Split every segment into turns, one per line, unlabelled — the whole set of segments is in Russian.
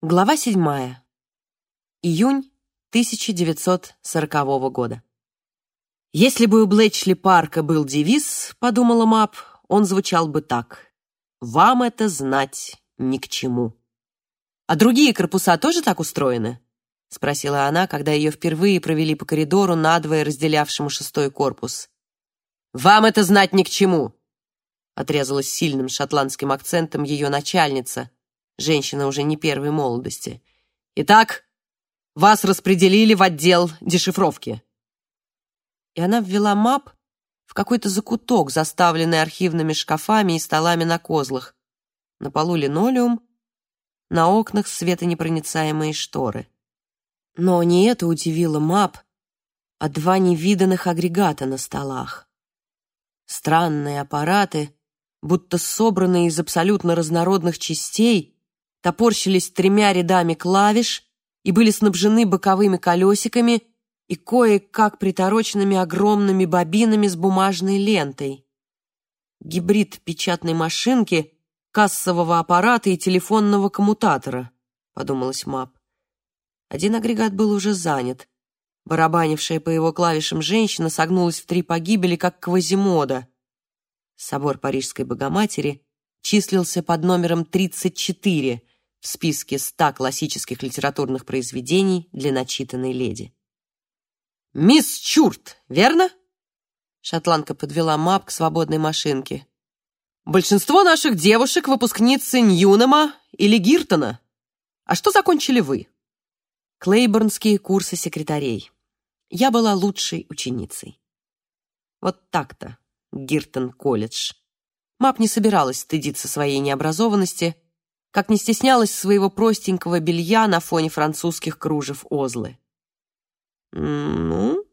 Глава седьмая. Июнь 1940 года. Если бы у Блэчли Парка был девиз, подумала Мап, он звучал бы так. «Вам это знать ни к чему». «А другие корпуса тоже так устроены?» — спросила она, когда ее впервые провели по коридору, надвое разделявшему шестой корпус. «Вам это знать ни к чему!» — отрезалась сильным шотландским акцентом ее начальница — женщина уже не первой молодости. «Итак, вас распределили в отдел дешифровки». И она ввела мап в какой-то закуток, заставленный архивными шкафами и столами на козлах. На полу линолеум, на окнах светонепроницаемые шторы. Но не это удивило мап, а два невиданных агрегата на столах. Странные аппараты, будто собранные из абсолютно разнородных частей, топорщились тремя рядами клавиш и были снабжены боковыми колесиками и кое-как притороченными огромными бобинами с бумажной лентой. Гибрид печатной машинки, кассового аппарата и телефонного коммутатора, подумалась Мап. Один агрегат был уже занят. Барабанившая по его клавишам женщина согнулась в три погибели, как Квазимода. Собор Парижской Богоматери числился под номером 34 в списке 100 классических литературных произведений для начитанной леди. «Мисс Чурт, верно?» Шотландка подвела мап к свободной машинке. «Большинство наших девушек — выпускницы Ньюнема или Гиртона. А что закончили вы?» Клейборнские курсы секретарей. Я была лучшей ученицей. Вот так-то, Гиртон-колледж. Мап не собиралась стыдиться своей необразованности, как не стеснялась своего простенького белья на фоне французских кружев Озлы. «Ну,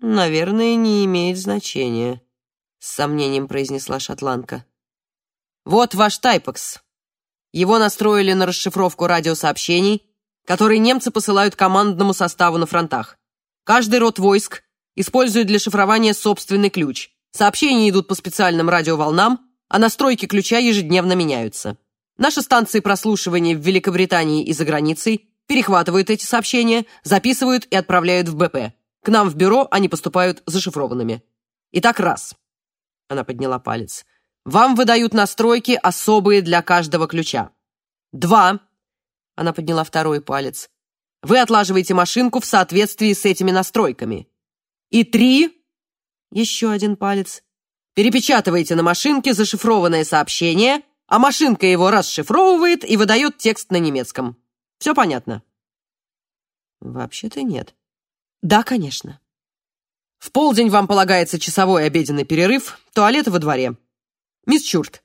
наверное, не имеет значения», — с сомнением произнесла шотландка. «Вот ваш тайпекс. Его настроили на расшифровку радиосообщений, которые немцы посылают командному составу на фронтах. Каждый род войск использует для шифрования собственный ключ. Сообщения идут по специальным радиоволнам, а настройки ключа ежедневно меняются. Наши станции прослушивания в Великобритании и за границей перехватывают эти сообщения, записывают и отправляют в БП. К нам в бюро они поступают зашифрованными. Итак, раз. Она подняла палец. Вам выдают настройки, особые для каждого ключа. Два. Она подняла второй палец. Вы отлаживаете машинку в соответствии с этими настройками. И три. Еще один палец. Перепечатываете на машинке зашифрованное сообщение, а машинка его расшифровывает и выдает текст на немецком. Все понятно? Вообще-то нет. Да, конечно. В полдень вам полагается часовой обеденный перерыв, туалеты во дворе. Мисс Чурт,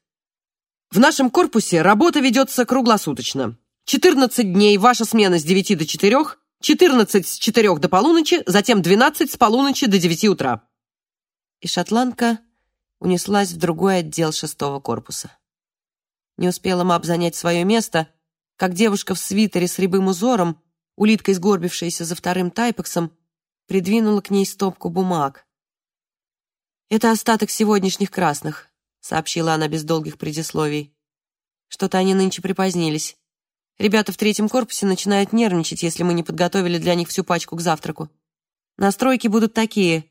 в нашем корпусе работа ведется круглосуточно. 14 дней ваша смена с 9 до 4, 14 с 4 до полуночи, затем 12 с полуночи до 9 утра. И шотландка унеслась в другой отдел шестого корпуса. Не успела Мап занять свое место, как девушка в свитере с рябым узором, улиткой сгорбившаяся за вторым тайпексом, придвинула к ней стопку бумаг. «Это остаток сегодняшних красных», — сообщила она без долгих предисловий. «Что-то они нынче припозднились. Ребята в третьем корпусе начинают нервничать, если мы не подготовили для них всю пачку к завтраку. Настройки будут такие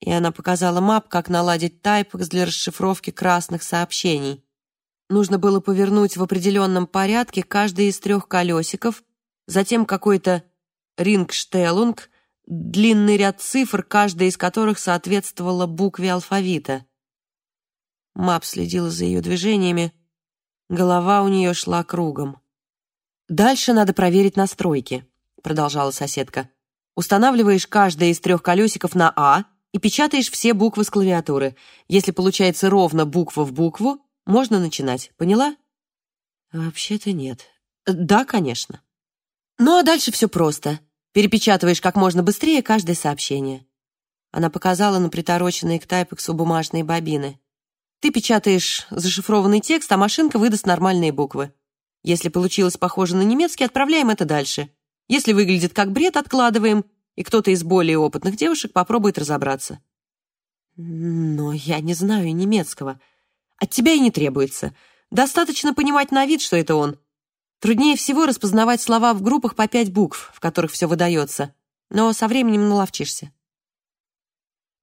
и она показала мап, как наладить тайпекс для расшифровки красных сообщений. Нужно было повернуть в определенном порядке каждый из трех колесиков, затем какой-то рингштелунг, длинный ряд цифр, каждая из которых соответствовала букве алфавита. Мап следила за ее движениями, голова у нее шла кругом. «Дальше надо проверить настройки», — продолжала соседка. «Устанавливаешь каждое из трех колесиков на «А», и печатаешь все буквы с клавиатуры. Если получается ровно буква в букву, можно начинать. Поняла? Вообще-то нет. Да, конечно. Ну а дальше все просто. Перепечатываешь как можно быстрее каждое сообщение. Она показала на притороченные к тайпексу бумажные бобины. Ты печатаешь зашифрованный текст, а машинка выдаст нормальные буквы. Если получилось похоже на немецкий, отправляем это дальше. Если выглядит как бред, откладываем и кто-то из более опытных девушек попробует разобраться. Но я не знаю немецкого. От тебя и не требуется. Достаточно понимать на вид, что это он. Труднее всего распознавать слова в группах по пять букв, в которых все выдается, но со временем наловчишься.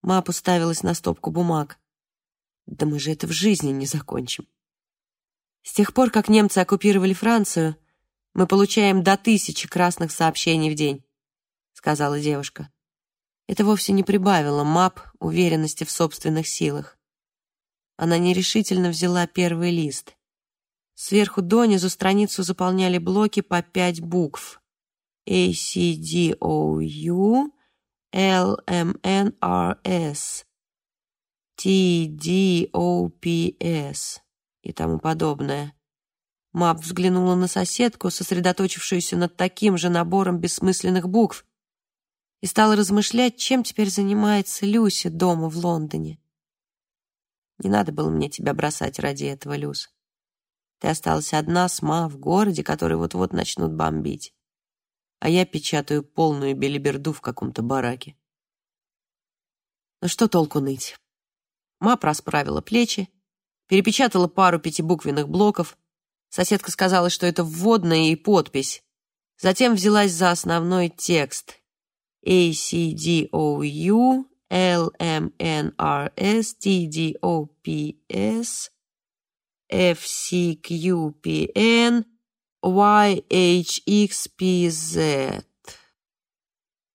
Мап уставилась на стопку бумаг. Да мы же это в жизни не закончим. С тех пор, как немцы оккупировали Францию, мы получаем до тысячи красных сообщений в день, сказала девушка. Это вовсе не прибавило Мап уверенности в собственных силах. Она нерешительно взяла первый лист. Сверху донизу страницу заполняли блоки по пять букв. A, C, D, O, U, L, M, N, R, S, T, D, O, P, S и тому подобное. Мап взглянула на соседку, сосредоточившуюся над таким же набором бессмысленных букв, и стала размышлять, чем теперь занимается Люся дома в Лондоне. Не надо было мне тебя бросать ради этого, Люс. Ты осталась одна с Ма в городе, который вот-вот начнут бомбить. А я печатаю полную белиберду в каком-то бараке. Ну что толку ныть? Ма расправила плечи, перепечатала пару пятибуквенных блоков. Соседка сказала, что это вводная и подпись. Затем взялась за основной текст. A, C, D, O, U, L, M, N, R, S, T, D, O, P, S, F, C, Q, P, N, Y, H, X, P, Z.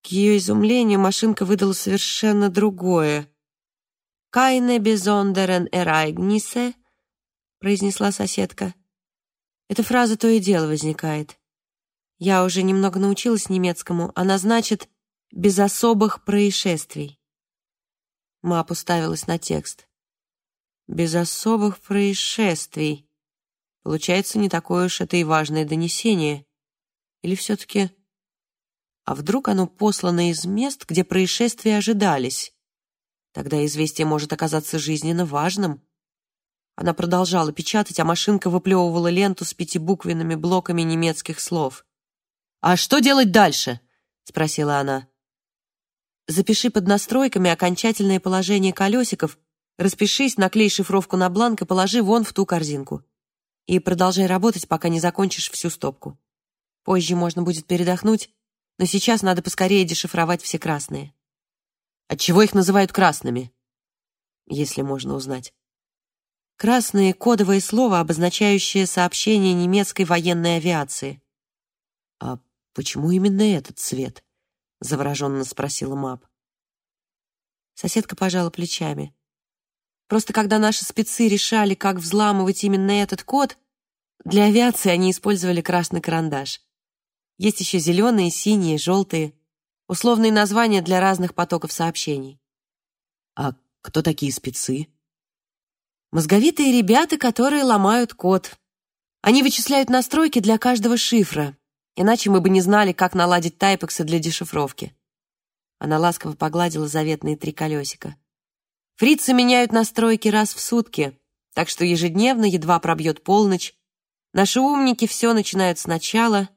К ее изумлению машинка выдала совершенно другое. «Keine besonderen Ereignisse», — произнесла соседка. Эта фраза то и дело возникает. Я уже немного научилась немецкому. Она значит «без особых происшествий». Ма уставилась на текст. «Без особых происшествий». Получается, не такое уж это и важное донесение. Или все-таки... А вдруг оно послано из мест, где происшествия ожидались? Тогда известие может оказаться жизненно важным. Она продолжала печатать, а машинка выплевывала ленту с пятибуквенными блоками немецких слов. «А что делать дальше?» — спросила она. «Запиши под настройками окончательное положение колесиков, распишись, наклей шифровку на бланк и положи вон в ту корзинку. И продолжай работать, пока не закончишь всю стопку. Позже можно будет передохнуть, но сейчас надо поскорее дешифровать все красные». Отчего их называют красными? Если можно узнать. Красные — кодовое слово, обозначающее сообщение немецкой военной авиации. «А почему именно этот цвет?» — завороженно спросила Мап. Соседка пожала плечами. Просто когда наши спецы решали, как взламывать именно этот код, для авиации они использовали красный карандаш. Есть еще зеленые, синие, желтые условные названия для разных потоков сообщений. А кто такие спецы? Мозговитые ребята, которые ломают код. Они вычисляют настройки для каждого шифра, иначе мы бы не знали, как наладить тайпексы для дешифровки. Она ласково погладила заветные три колесика. Фрицы меняют настройки раз в сутки, так что ежедневно, едва пробьет полночь, наши умники все начинают сначала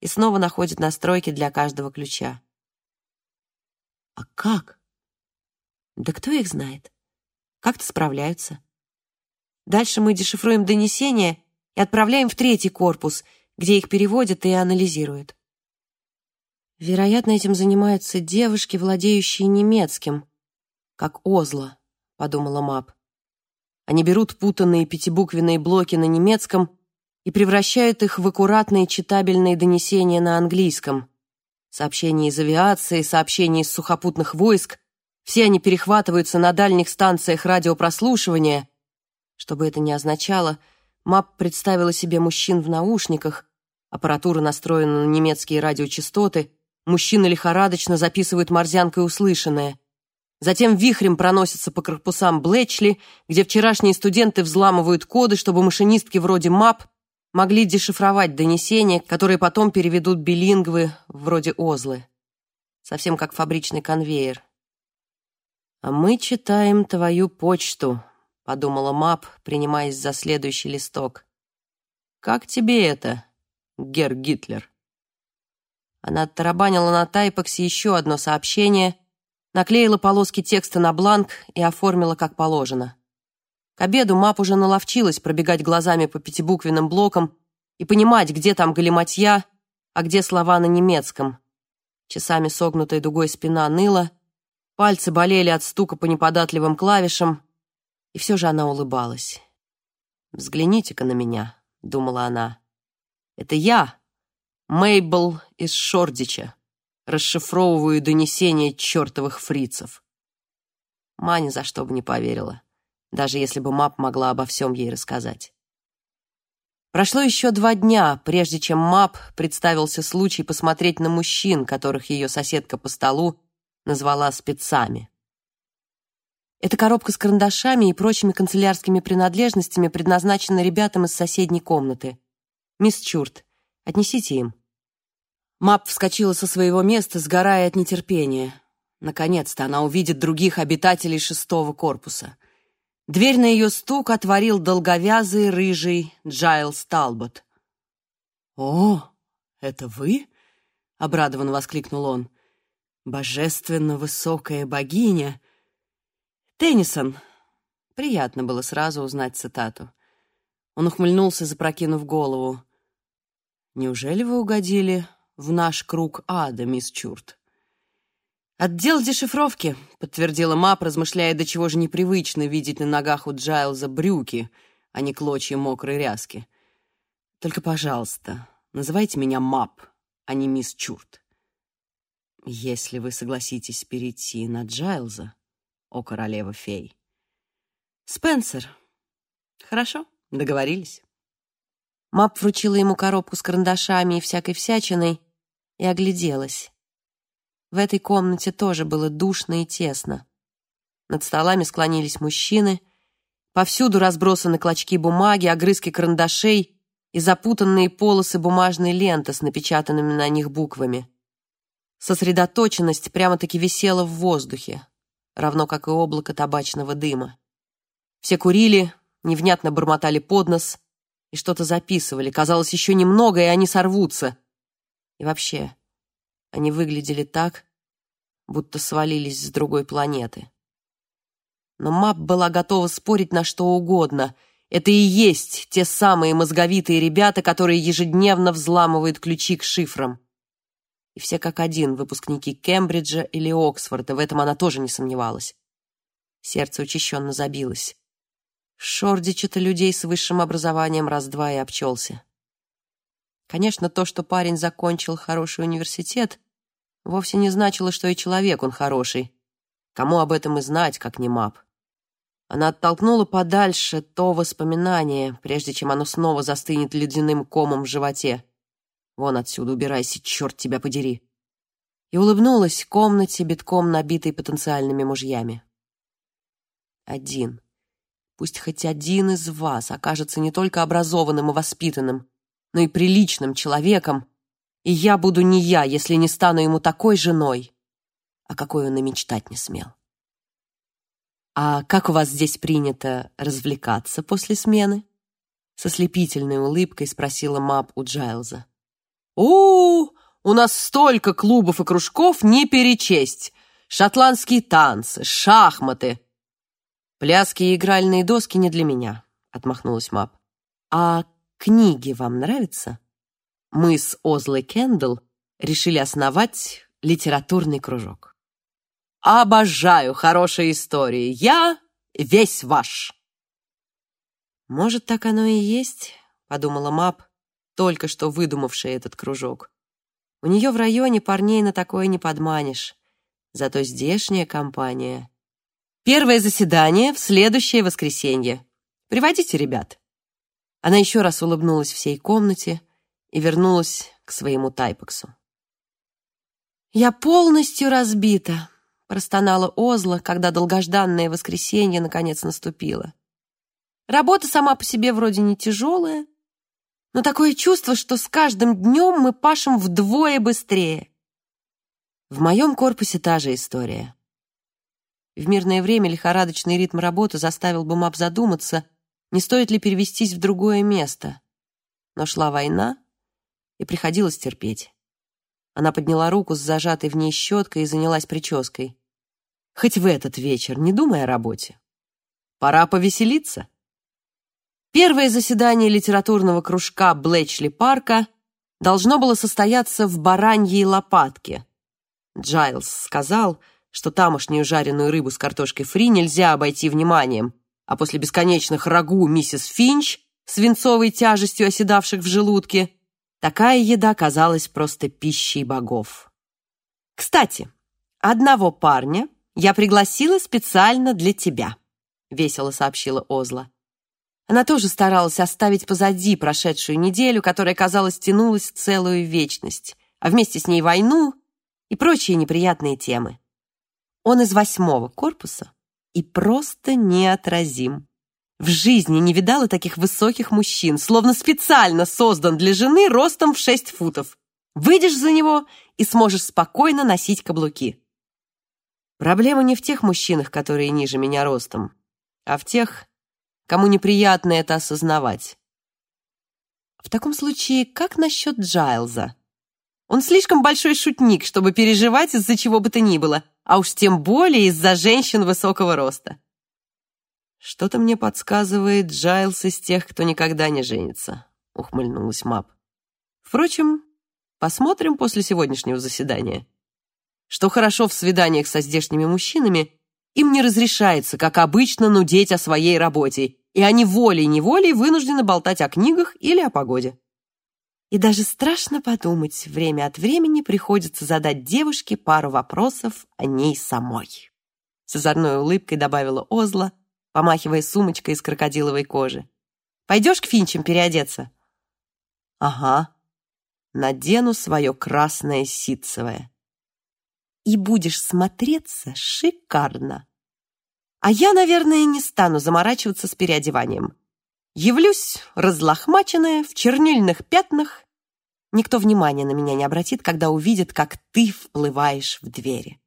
и снова находят настройки для каждого ключа. А как? Да кто их знает? Как-то справляются. Дальше мы дешифруем донесения и отправляем в третий корпус, где их переводят и анализируют. Вероятно, этим занимаются девушки, владеющие немецким, как Озла, подумала Мап. Они берут путанные пятибуквенные блоки на немецком и превращают их в аккуратные читабельные донесения на английском. Сообщения из авиации, сообщения из сухопутных войск. Все они перехватываются на дальних станциях радиопрослушивания. Что бы это ни означало, МАП представила себе мужчин в наушниках, аппаратура настроена на немецкие радиочастоты, мужчины лихорадочно записывают морзянкой услышанное. Затем вихрем проносятся по корпусам Блэчли, где вчерашние студенты взламывают коды, чтобы машинистки вроде МАП могли дешифровать донесения, которые потом переведут билингвы вроде Озлы. Совсем как фабричный конвейер. «А мы читаем твою почту», — подумала Мап, принимаясь за следующий листок. «Как тебе это, Гер Гитлер?» Она оттарабанила на тайпексе еще одно сообщение, наклеила полоски текста на бланк и оформила как положено. К обеду Мап уже наловчилась пробегать глазами по пятибуквенным блокам и понимать, где там галиматья, а где слова на немецком. Часами согнутая дугой спина ныла, пальцы болели от стука по неподатливым клавишам, и все же она улыбалась. «Взгляните-ка на меня», — думала она. «Это я, Мейбл из Шордича, расшифровываю донесения чертовых фрицев». Ма за что бы не поверила, даже если бы Мап могла обо всем ей рассказать. Прошло еще два дня, прежде чем Мап представился случай посмотреть на мужчин, которых ее соседка по столу назвала спецами. Эта коробка с карандашами и прочими канцелярскими принадлежностями предназначена ребятам из соседней комнаты. Мисс Чурт, отнесите им. Мап вскочила со своего места, сгорая от нетерпения. Наконец-то она увидит других обитателей шестого корпуса — Дверь на ее стук отворил долговязый, рыжий Джайлс Талбот. «О, это вы?» — обрадованно воскликнул он. «Божественно высокая богиня!» «Теннисон!» Приятно было сразу узнать цитату. Он ухмыльнулся, запрокинув голову. «Неужели вы угодили в наш круг ада, мисс Чурт?» «Отдел дешифровки», — подтвердила Мап, размышляя, до чего же непривычно видеть на ногах у Джайлза брюки, а не клочья мокрой ряски. «Только, пожалуйста, называйте меня Мап, а не мисс Чурт. Если вы согласитесь перейти на Джайлза, о королева-фей». «Спенсер. Хорошо, договорились». Мап вручила ему коробку с карандашами и всякой всячиной и огляделась. В этой комнате тоже было душно и тесно. Над столами склонились мужчины. Повсюду разбросаны клочки бумаги, огрызки карандашей и запутанные полосы бумажной ленты с напечатанными на них буквами. Сосредоточенность прямо-таки висела в воздухе, равно как и облако табачного дыма. Все курили, невнятно бормотали под нос и что-то записывали. Казалось, еще немного, и они сорвутся. И вообще, они выглядели так, будто свалились с другой планеты. Но Мап была готова спорить на что угодно. Это и есть те самые мозговитые ребята, которые ежедневно взламывают ключи к шифрам. И все как один, выпускники Кембриджа или Оксфорда, в этом она тоже не сомневалась. Сердце учащенно забилось. Шордич-то людей с высшим образованием раз-два и обчелся. Конечно, то, что парень закончил хороший университет, вовсе не значило, что и человек он хороший. Кому об этом и знать, как не мап. Она оттолкнула подальше то воспоминание, прежде чем оно снова застынет ледяным комом в животе. Вон отсюда убирайся, черт тебя подери. И улыбнулась комнате, битком набитой потенциальными мужьями. Один. Пусть хоть один из вас окажется не только образованным и воспитанным, но и приличным человеком, и я буду не я, если не стану ему такой женой, о какой он и мечтать не смел. «А как у вас здесь принято развлекаться после смены?» Со слепительной улыбкой спросила Мап у Джайлза. «О, у нас столько клубов и кружков не перечесть! Шотландские танцы, шахматы!» «Пляски и игральные доски не для меня», — отмахнулась Мап. «А Книги вам нравятся? Мы с Озлой Кендалл решили основать литературный кружок. Обожаю хорошие истории. Я весь ваш. Может, так оно и есть, подумала Мап, только что выдумавшая этот кружок. У нее в районе парней на такое не подманишь. Зато здешняя компания. Первое заседание в следующее воскресенье. Приводите ребят. Она еще раз улыбнулась всей комнате и вернулась к своему тайпексу. «Я полностью разбита», — простонала Озла, когда долгожданное воскресенье наконец наступило. «Работа сама по себе вроде не тяжелая, но такое чувство, что с каждым днем мы пашем вдвое быстрее». В моем корпусе та же история. В мирное время лихорадочный ритм работы заставил бы Мап задуматься — не стоит ли перевестись в другое место. Но шла война, и приходилось терпеть. Она подняла руку с зажатой в ней щеткой и занялась прической. Хоть в этот вечер не думай о работе. Пора повеселиться. Первое заседание литературного кружка Блэчли-парка должно было состояться в Бараньей лопатке. Джайлз сказал, что тамошнюю жареную рыбу с картошкой фри нельзя обойти вниманием, а после бесконечных рагу миссис Финч, свинцовой тяжестью оседавших в желудке, такая еда казалась просто пищей богов. «Кстати, одного парня я пригласила специально для тебя», — весело сообщила Озла. Она тоже старалась оставить позади прошедшую неделю, которая, казалось, тянулась целую вечность, а вместе с ней войну и прочие неприятные темы. Он из восьмого корпуса и просто неотразим. В жизни не видала таких высоких мужчин, словно специально создан для жены ростом в шесть футов. Выйдешь за него и сможешь спокойно носить каблуки. Проблема не в тех мужчинах, которые ниже меня ростом, а в тех, кому неприятно это осознавать. В таком случае, как насчет Джайлза? Он слишком большой шутник, чтобы переживать из-за чего бы то ни было, а уж тем более из-за женщин высокого роста. «Что-то мне подсказывает Джайлз из тех, кто никогда не женится», — ухмыльнулась Мап. «Впрочем, посмотрим после сегодняшнего заседания. Что хорошо в свиданиях со здешними мужчинами, им не разрешается, как обычно, нудеть о своей работе, и они волей-неволей вынуждены болтать о книгах или о погоде. И даже страшно подумать, время от времени приходится задать девушке пару вопросов о ней самой. С озорной улыбкой добавила Озла, помахивая сумочкой из крокодиловой кожи. «Пойдешь к Финчам переодеться?» «Ага. Надену свое красное ситцевое». «И будешь смотреться шикарно», а я, наверное, не стану заморачиваться с переодеванием. Явлюсь разлохмаченная, в чернильных пятнах. Никто внимания на меня не обратит, когда увидит, как ты вплываешь в двери.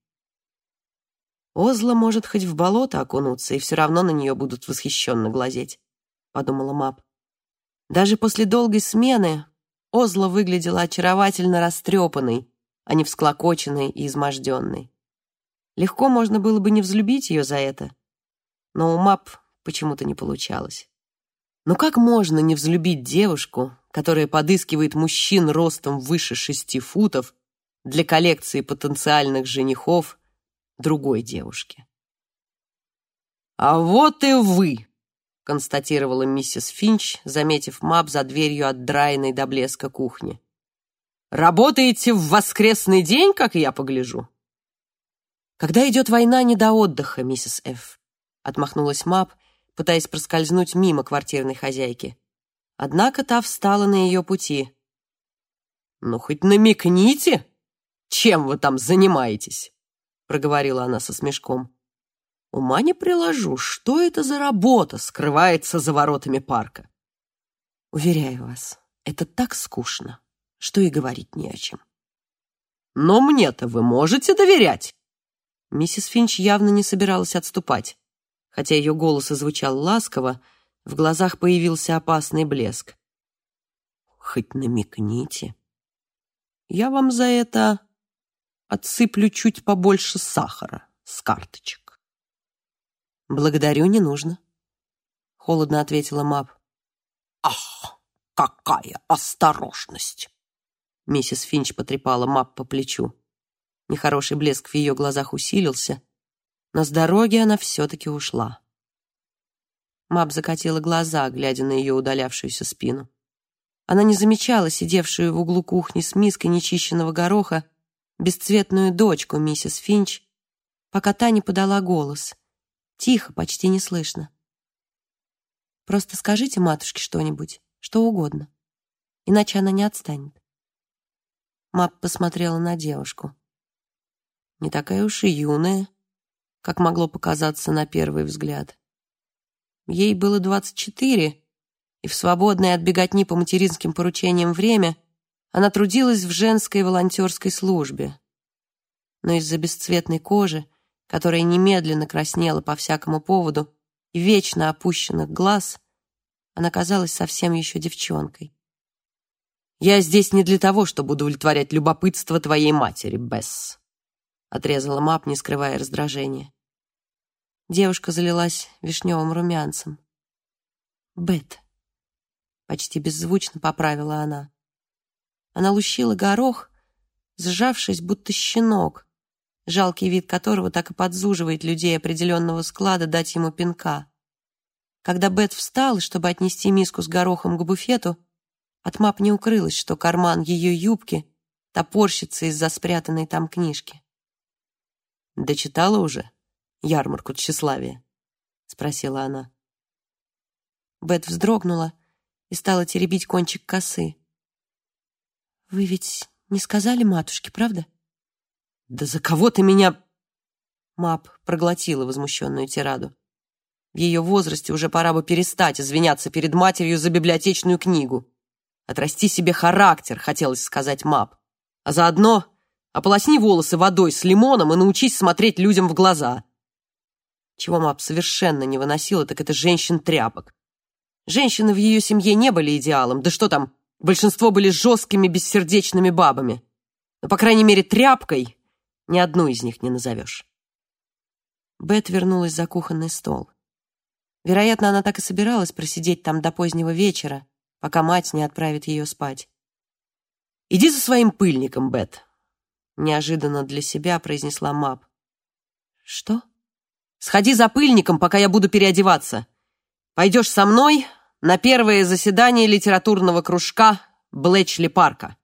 Озла может хоть в болото окунуться, и все равно на нее будут восхищенно глазеть, — подумала Мап. Даже после долгой смены Озла выглядела очаровательно растрепанной, а не всклокоченной и изможденной. Легко можно было бы не взлюбить ее за это, но у Мап почему-то не получалось. Но как можно не взлюбить девушку, которая подыскивает мужчин ростом выше шести футов для коллекции потенциальных женихов другой девушки? «А вот и вы!» — констатировала миссис Финч, заметив Мап за дверью от драйной до блеска кухни. «Работаете в воскресный день, как я погляжу?» «Когда идет война, не до отдыха, миссис Ф. Отмахнулась Мап, пытаясь проскользнуть мимо квартирной хозяйки. Однако та встала на ее пути. «Ну, хоть намекните, чем вы там занимаетесь?» проговорила она со смешком. «Ума не приложу, что это за работа скрывается за воротами парка?» «Уверяю вас, это так скучно, что и говорить не о чем». «Но мне-то вы можете доверять?» Миссис Финч явно не собиралась отступать. Хотя ее голос и звучал ласково, в глазах появился опасный блеск. «Хоть намекните. Я вам за это отсыплю чуть побольше сахара с карточек». «Благодарю, не нужно», — холодно ответила Мап. «Ах, какая осторожность!» Миссис Финч потрепала Мап по плечу. Нехороший блеск в ее глазах усилился — но с дороги она все-таки ушла. Мап закатила глаза, глядя на ее удалявшуюся спину. Она не замечала сидевшую в углу кухни с миской нечищенного гороха бесцветную дочку миссис Финч, пока та не подала голос. Тихо, почти не слышно. «Просто скажите матушке что-нибудь, что угодно, иначе она не отстанет». Мап посмотрела на девушку. Не такая уж и юная, как могло показаться на первый взгляд. Ей было 24, и в свободное от беготни по материнским поручениям время она трудилась в женской волонтерской службе. Но из-за бесцветной кожи, которая немедленно краснела по всякому поводу, и вечно опущенных глаз, она казалась совсем еще девчонкой. «Я здесь не для того, чтобы удовлетворять любопытство твоей матери, Бесс», отрезала Мап, не скрывая раздражения. Девушка залилась вишневым румянцем. «Бет, — почти беззвучно поправила она. Она лущила горох, сжавшись, будто щенок, жалкий вид которого так и подзуживает людей определенного склада дать ему пинка. Когда Бет встала, чтобы отнести миску с горохом к буфету, от мап не укрылось, что карман ее юбки топорщится из-за спрятанной там книжки.
«Дочитала уже ярмарку тщеславия?» — спросила она.
Бет вздрогнула и стала теребить кончик косы. «Вы ведь не сказали матушке, правда?»
«Да за кого ты меня...»
Мап проглотила возмущенную тираду. В ее возрасте уже пора бы перестать извиняться перед матерью за библиотечную книгу. Отрасти себе характер, хотелось сказать Мап. А заодно ополосни волосы водой с лимоном и научись смотреть людям в глаза. Чего Мап совершенно не выносила, так это женщин-тряпок. Женщины в ее семье не были идеалом, да что там, большинство были жесткими, бессердечными бабами. Но, по крайней мере, тряпкой ни одну из них не назовешь. Бет вернулась за кухонный стол. Вероятно, она так и собиралась просидеть там до позднего вечера, пока мать не отправит ее спать.
«Иди за своим пыльником, Бет», —
неожиданно для себя произнесла Мап. «Что?»
«Сходи за пыльником, пока я буду переодеваться. Пойдешь со мной на первое заседание литературного кружка Блэчли Парка».